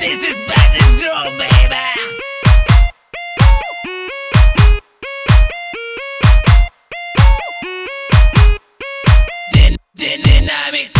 This is Spanish Groove, baby. Dynamic